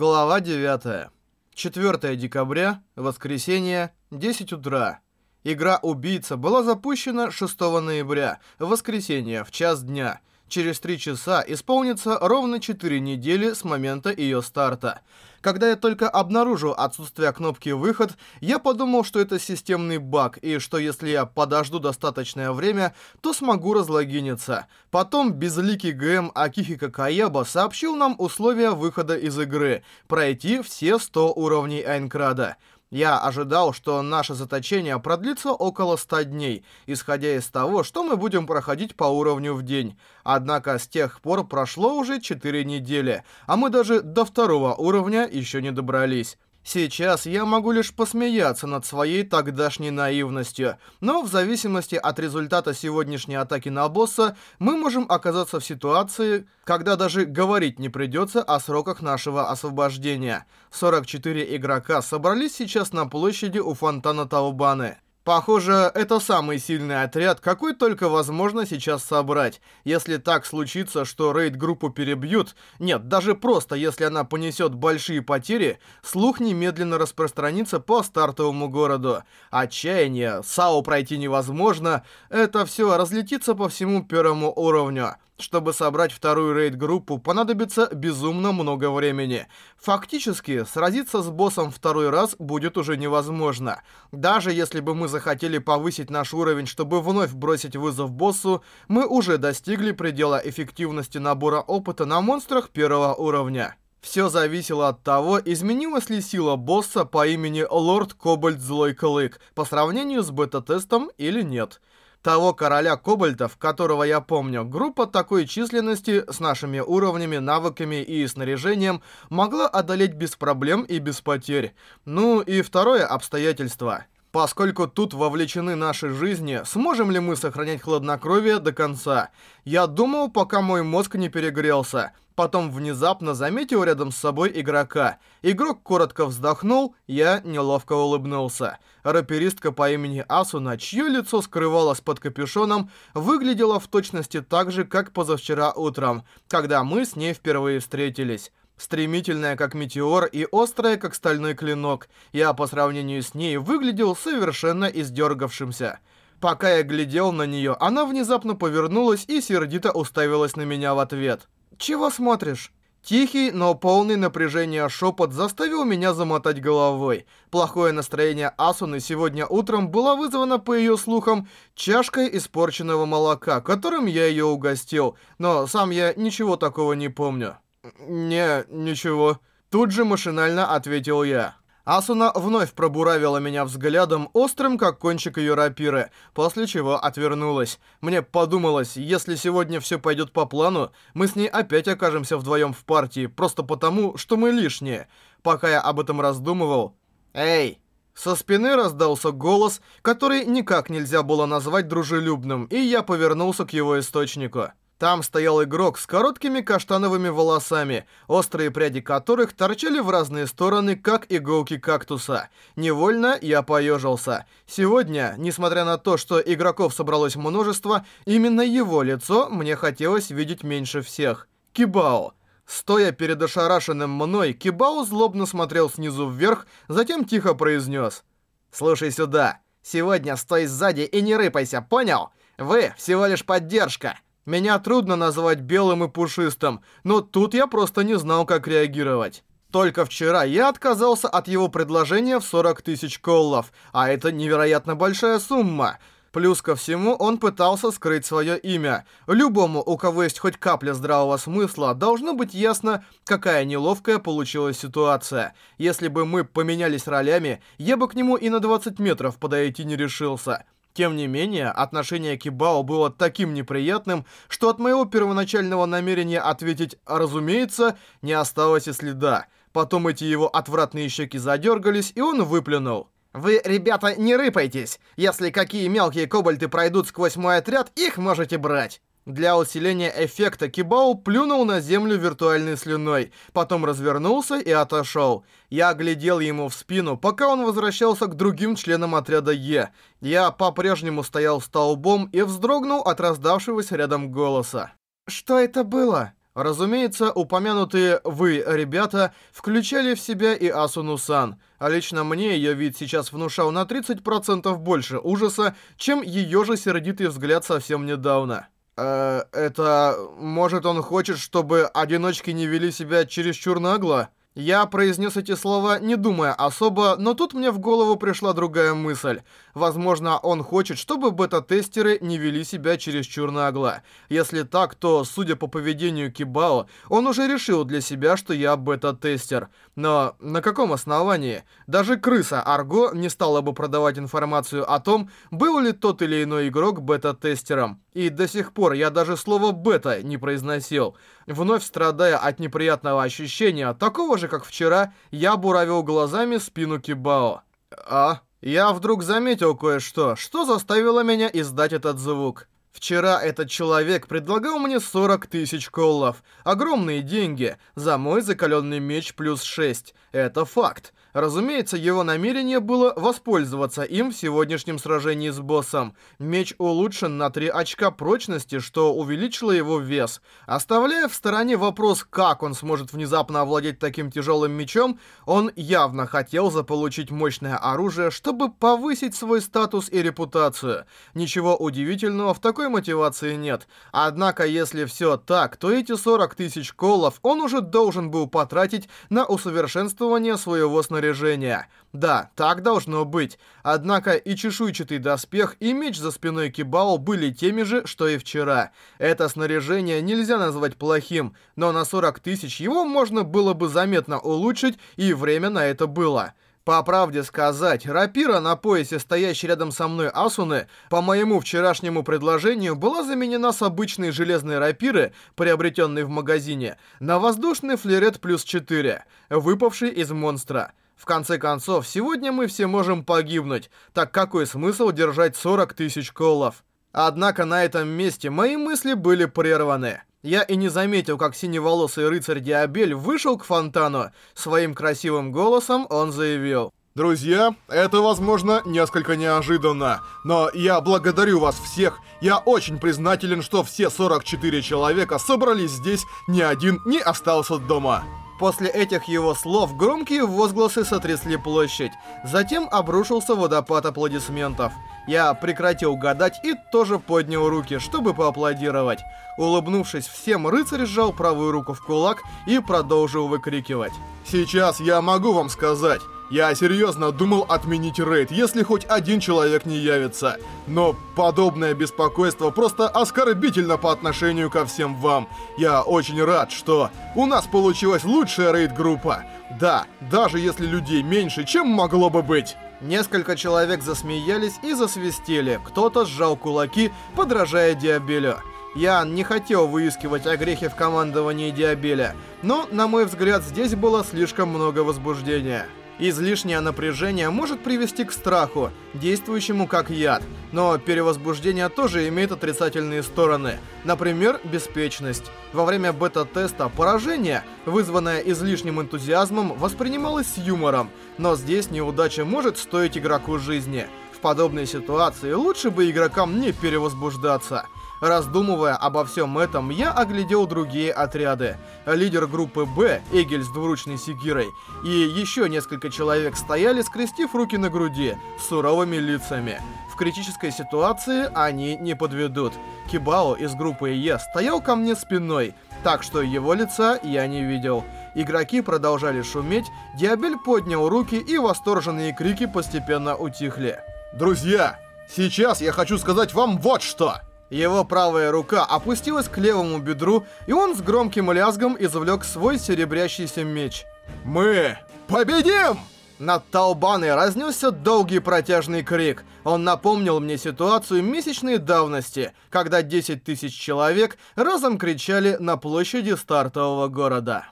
Глава 9. 4 декабря, воскресенье, 10 утра. Игра «Убийца» была запущена 6 ноября, воскресенье, в час дня. Через 3 часа исполнится ровно 4 недели с момента ее старта. Когда я только обнаружил отсутствие кнопки «Выход», я подумал, что это системный баг, и что если я подожду достаточное время, то смогу разлогиниться. Потом безликий ГМ Акихика Каяба сообщил нам условия выхода из игры – пройти все 100 уровней Айнкрада. Я ожидал, что наше заточение продлится около 100 дней, исходя из того, что мы будем проходить по уровню в день. Однако с тех пор прошло уже 4 недели, а мы даже до второго уровня еще не добрались. Сейчас я могу лишь посмеяться над своей тогдашней наивностью, но в зависимости от результата сегодняшней атаки на босса, мы можем оказаться в ситуации, когда даже говорить не придется о сроках нашего освобождения. 44 игрока собрались сейчас на площади у фонтана Таубаны. Похоже, это самый сильный отряд, какой только возможно сейчас собрать. Если так случится, что рейд-группу перебьют, нет, даже просто если она понесет большие потери, слух немедленно распространится по стартовому городу. Отчаяние, САУ пройти невозможно, это все разлетится по всему первому уровню. Чтобы собрать вторую рейд-группу, понадобится безумно много времени. Фактически, сразиться с боссом второй раз будет уже невозможно. Даже если бы мы захотели повысить наш уровень, чтобы вновь бросить вызов боссу, мы уже достигли предела эффективности набора опыта на монстрах первого уровня. Все зависело от того, изменилась ли сила босса по имени Лорд Кобальт Злой Клык по сравнению с бета-тестом или нет того короля кобальтов, которого я помню, группа такой численности с нашими уровнями, навыками и снаряжением могла одолеть без проблем и без потерь. Ну и второе обстоятельство. Поскольку тут вовлечены наши жизни, сможем ли мы сохранять хладнокровие до конца? Я думал, пока мой мозг не перегрелся. Потом внезапно заметил рядом с собой игрока. Игрок коротко вздохнул, я неловко улыбнулся. Раперистка по имени Асуна, чье лицо скрывалось под капюшоном, выглядела в точности так же, как позавчера утром, когда мы с ней впервые встретились. Стремительная, как метеор, и острая, как стальной клинок. Я по сравнению с ней выглядел совершенно издергавшимся. Пока я глядел на нее, она внезапно повернулась и сердито уставилась на меня в ответ. «Чего смотришь?» Тихий, но полный напряжения шепот заставил меня замотать головой. Плохое настроение Асуны сегодня утром было вызвано, по ее слухам, чашкой испорченного молока, которым я ее угостил, но сам я ничего такого не помню. «Не, ничего». Тут же машинально ответил я. Асуна вновь пробуравила меня взглядом, острым, как кончик ее рапиры, после чего отвернулась. Мне подумалось, если сегодня все пойдет по плану, мы с ней опять окажемся вдвоем в партии, просто потому, что мы лишние. Пока я об этом раздумывал... «Эй!» Со спины раздался голос, который никак нельзя было назвать дружелюбным, и я повернулся к его источнику. Там стоял игрок с короткими каштановыми волосами, острые пряди которых торчали в разные стороны, как иголки кактуса. Невольно я поежился. Сегодня, несмотря на то, что игроков собралось множество, именно его лицо мне хотелось видеть меньше всех. Кибао. Стоя перед ошарашенным мной, Кибао злобно смотрел снизу вверх, затем тихо произнес. «Слушай сюда. Сегодня стой сзади и не рыпайся, понял? Вы всего лишь поддержка». Меня трудно назвать белым и пушистым, но тут я просто не знал, как реагировать. Только вчера я отказался от его предложения в 40 тысяч коллов, а это невероятно большая сумма. Плюс ко всему, он пытался скрыть свое имя. Любому, у кого есть хоть капля здравого смысла, должно быть ясно, какая неловкая получилась ситуация. Если бы мы поменялись ролями, я бы к нему и на 20 метров подойти не решился. Тем не менее, отношение Кибао было таким неприятным, что от моего первоначального намерения ответить «разумеется» не осталось и следа. Потом эти его отвратные щеки задергались, и он выплюнул. «Вы, ребята, не рыпайтесь! Если какие мелкие кобальты пройдут сквозь мой отряд, их можете брать!» Для усиления эффекта Кибао плюнул на землю виртуальной слюной, потом развернулся и отошел. Я глядел ему в спину, пока он возвращался к другим членам отряда Е. Я по-прежнему стоял столбом и вздрогнул от раздавшегося рядом голоса. «Что это было?» Разумеется, упомянутые «вы», ребята, включали в себя и Асуну-сан. А лично мне ее вид сейчас внушал на 30% больше ужаса, чем ее же сердитый взгляд совсем недавно. Э, это... Может, он хочет, чтобы одиночки не вели себя чересчур нагло? Я произнес эти слова, не думая особо, но тут мне в голову пришла другая мысль. Возможно, он хочет, чтобы бета-тестеры не вели себя чересчур нагло. Если так, то, судя по поведению Кибао, он уже решил для себя, что я бета-тестер. Но на каком основании? Даже крыса Арго не стала бы продавать информацию о том, был ли тот или иной игрок бета-тестером. И до сих пор я даже слово «бета» не произносил. Вновь страдая от неприятного ощущения, такого же, как вчера, я буравил глазами спину Кибао. А? Я вдруг заметил кое-что, что заставило меня издать этот звук. Вчера этот человек предлагал мне 40 тысяч коллов. Огромные деньги за мой закаленный меч плюс 6. Это факт. Разумеется, его намерение было воспользоваться им в сегодняшнем сражении с боссом. Меч улучшен на 3 очка прочности, что увеличило его вес. Оставляя в стороне вопрос, как он сможет внезапно овладеть таким тяжелым мечом, он явно хотел заполучить мощное оружие, чтобы повысить свой статус и репутацию. Ничего удивительного в такой мотивации нет. Однако, если все так, то эти 40 тысяч коллов он уже должен был потратить на усовершенствование своего снаряжения. Да, так должно быть. Однако и чешуйчатый доспех, и меч за спиной Кибао были теми же, что и вчера. Это снаряжение нельзя назвать плохим, но на 40 тысяч его можно было бы заметно улучшить, и время на это было. По правде сказать, рапира на поясе, стоящей рядом со мной Асуны, по моему вчерашнему предложению, была заменена с обычной железной рапиры, приобретенной в магазине, на воздушный флерет плюс 4, выпавший из монстра. В конце концов, сегодня мы все можем погибнуть, так какой смысл держать 40 тысяч коллов? Однако на этом месте мои мысли были прерваны. Я и не заметил, как синеволосый рыцарь Диабель вышел к фонтану. Своим красивым голосом он заявил. Друзья, это, возможно, несколько неожиданно, но я благодарю вас всех. Я очень признателен, что все 44 человека собрались здесь, ни один не остался дома. После этих его слов громкие возгласы сотрясли площадь. Затем обрушился водопад аплодисментов. Я прекратил гадать и тоже поднял руки, чтобы поаплодировать. Улыбнувшись всем, рыцарь сжал правую руку в кулак и продолжил выкрикивать. «Сейчас я могу вам сказать. Я серьезно думал отменить рейд, если хоть один человек не явится. Но подобное беспокойство просто оскорбительно по отношению ко всем вам. Я очень рад, что у нас получилась лучшая рейд-группа. Да, даже если людей меньше, чем могло бы быть. Несколько человек засмеялись и засвистели, кто-то сжал кулаки, подражая Диабелю. Я не хотел выискивать огрехи в командовании Диабеля, но, на мой взгляд, здесь было слишком много возбуждения. Излишнее напряжение может привести к страху, действующему как яд, но перевозбуждение тоже имеет отрицательные стороны, например, беспечность. Во время бета-теста поражение, вызванное излишним энтузиазмом, воспринималось с юмором, но здесь неудача может стоить игроку жизни. В подобной ситуации лучше бы игрокам не перевозбуждаться. Раздумывая обо всем этом, я оглядел другие отряды. Лидер группы «Б», Эгель с двуручной секирой, и еще несколько человек стояли, скрестив руки на груди, с суровыми лицами. В критической ситуации они не подведут. Кибао из группы Е стоял ко мне спиной, так что его лица я не видел. Игроки продолжали шуметь, Диабель поднял руки, и восторженные крики постепенно утихли. «Друзья, сейчас я хочу сказать вам вот что!» Его правая рука опустилась к левому бедру, и он с громким лязгом извлек свой серебрящийся меч. «Мы победим!» Над Талбаной разнесся долгий протяжный крик. Он напомнил мне ситуацию месячной давности, когда 10 тысяч человек разом кричали на площади стартового города.